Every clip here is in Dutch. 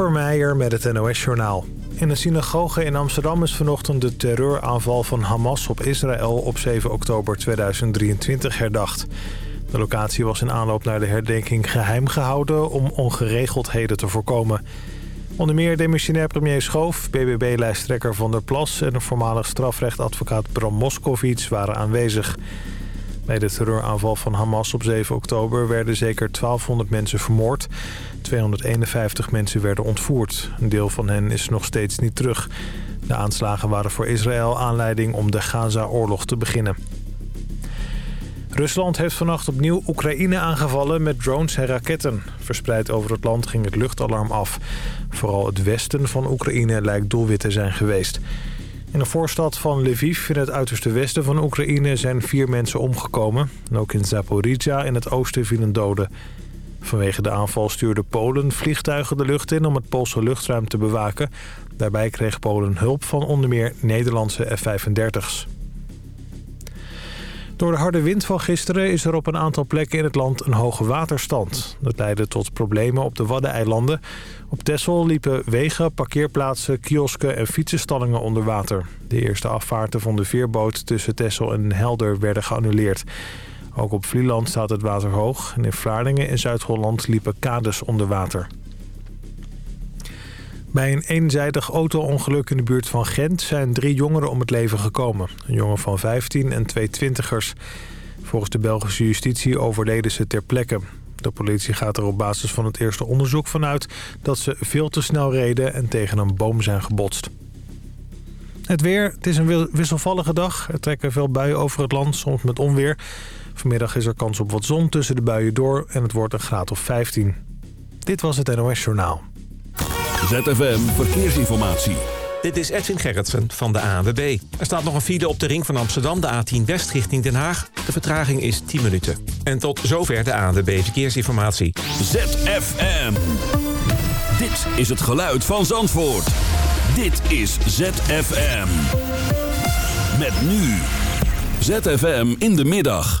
Meijer met het NOS-journaal. In een synagoge in Amsterdam is vanochtend de terreuraanval van Hamas op Israël op 7 oktober 2023 herdacht. De locatie was in aanloop naar de herdenking geheim gehouden om ongeregeldheden te voorkomen. Onder meer demissionair premier Schoof, BBB-lijsttrekker Van der Plas... en de voormalig strafrechtadvocaat Bram Moskowitz waren aanwezig. Bij de terreuraanval van Hamas op 7 oktober werden zeker 1200 mensen vermoord. 251 mensen werden ontvoerd. Een deel van hen is nog steeds niet terug. De aanslagen waren voor Israël aanleiding om de Gaza-oorlog te beginnen. Rusland heeft vannacht opnieuw Oekraïne aangevallen met drones en raketten. Verspreid over het land ging het luchtalarm af. Vooral het westen van Oekraïne lijkt doelwit te zijn geweest. In de voorstad van Lviv, in het uiterste westen van Oekraïne, zijn vier mensen omgekomen. En ook in Zaporizhia in het oosten vielen doden. Vanwege de aanval stuurde Polen vliegtuigen de lucht in om het Poolse luchtruim te bewaken. Daarbij kreeg Polen hulp van onder meer Nederlandse F-35's. Door de harde wind van gisteren is er op een aantal plekken in het land een hoge waterstand. Dat leidde tot problemen op de Waddeneilanden. Op Texel liepen wegen, parkeerplaatsen, kiosken en fietsenstallingen onder water. De eerste afvaarten van de veerboot tussen Texel en Helder werden geannuleerd. Ook op Vlieland staat het water hoog. En in Vlaardingen en Zuid-Holland liepen kades onder water. Bij een eenzijdig auto-ongeluk in de buurt van Gent zijn drie jongeren om het leven gekomen. Een jongen van 15 en twee twintigers. Volgens de Belgische justitie overleden ze ter plekke. De politie gaat er op basis van het eerste onderzoek vanuit dat ze veel te snel reden en tegen een boom zijn gebotst. Het weer, het is een wisselvallige dag. Er trekken veel buien over het land, soms met onweer. Vanmiddag is er kans op wat zon tussen de buien door en het wordt een graad of 15. Dit was het NOS Journaal. ZFM Verkeersinformatie. Dit is Edwin Gerritsen van de ANWB. Er staat nog een file op de ring van Amsterdam, de A10 West richting Den Haag. De vertraging is 10 minuten. En tot zover de ANWB Verkeersinformatie. ZFM. Dit is het geluid van Zandvoort. Dit is ZFM. Met nu. ZFM in de middag.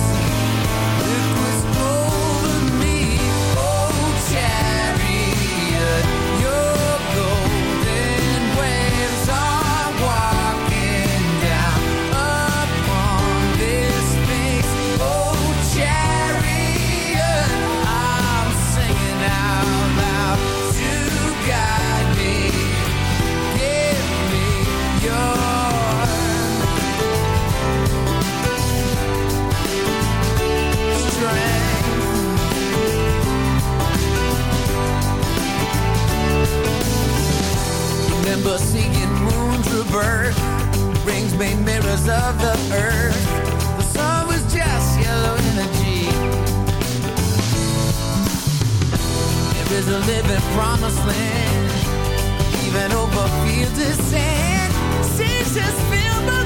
Remember seeing moons revert Rings made mirrors of the earth. The sun was just yellow energy. There is a living promised land. Even over fields of sand. Seas just fill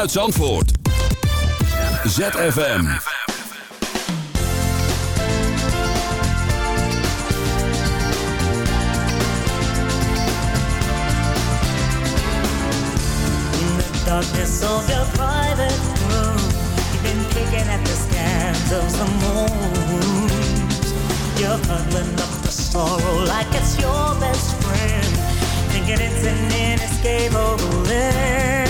vanuit Zandvoort. ZFM. Darkness of your private room, you've been picking at the scans of some wounds. You're huddling up the sorrow like it's your best friend, thinking it's an inescapable end.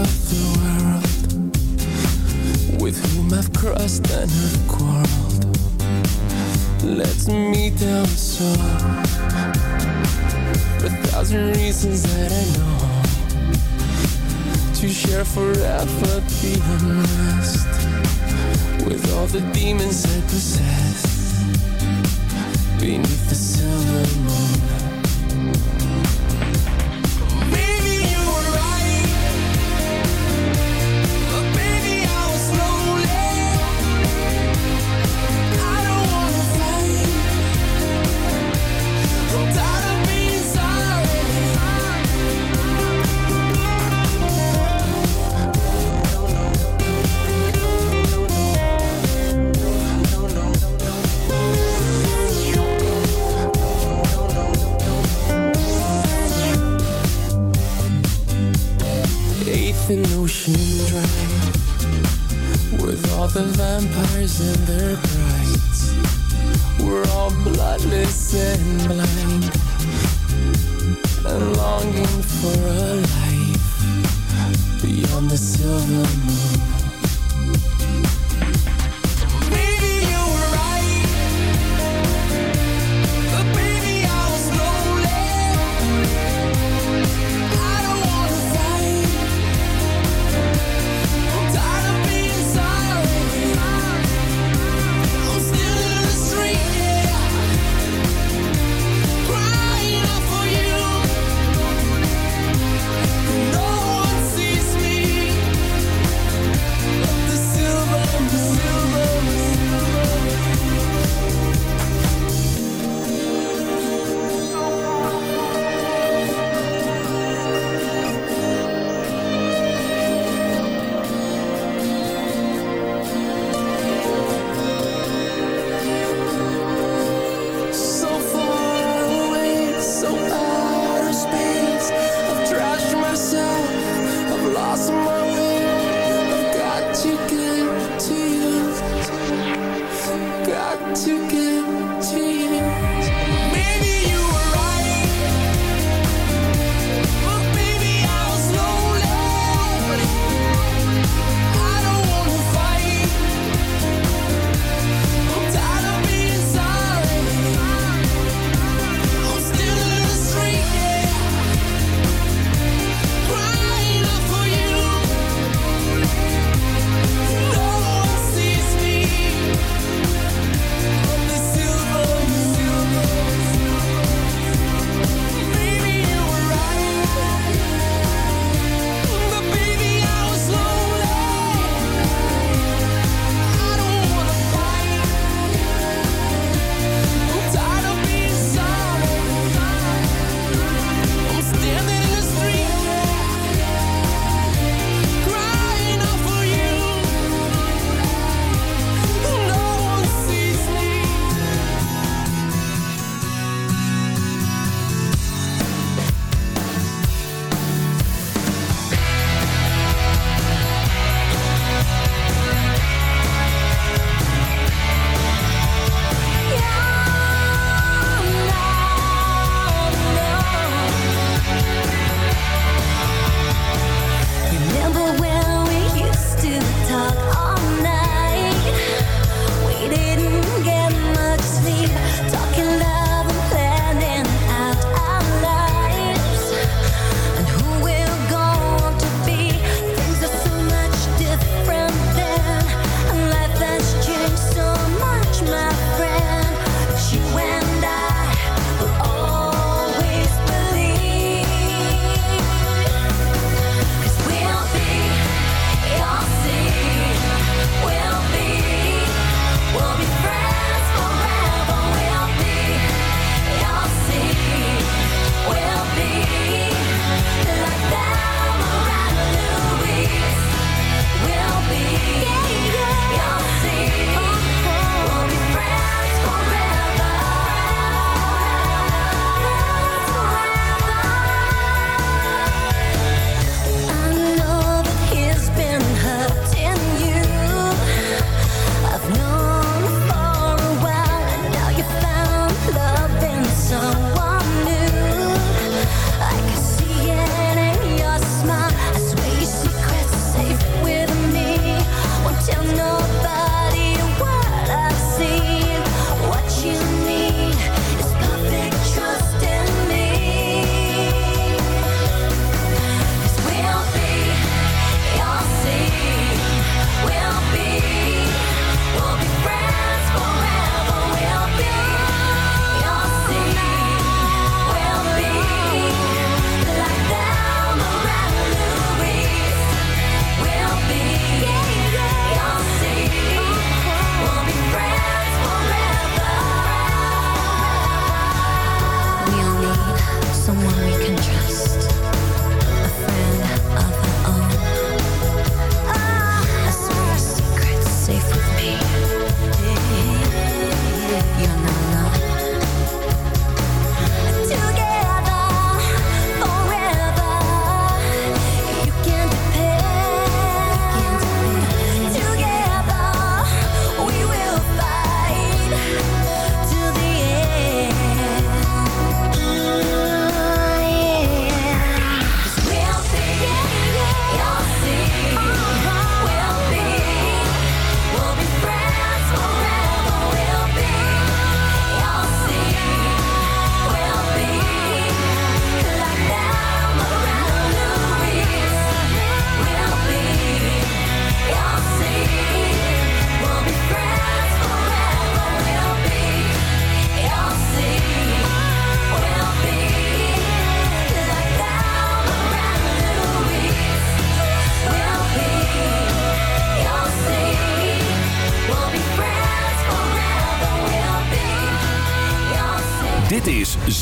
of the world With whom I've crossed and have quarreled. Let me tell elsewhere For a thousand reasons that I know To share forever the unrest With all the demons I possess Beneath the silver moon.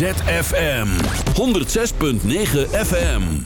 ZFM 106.9 FM.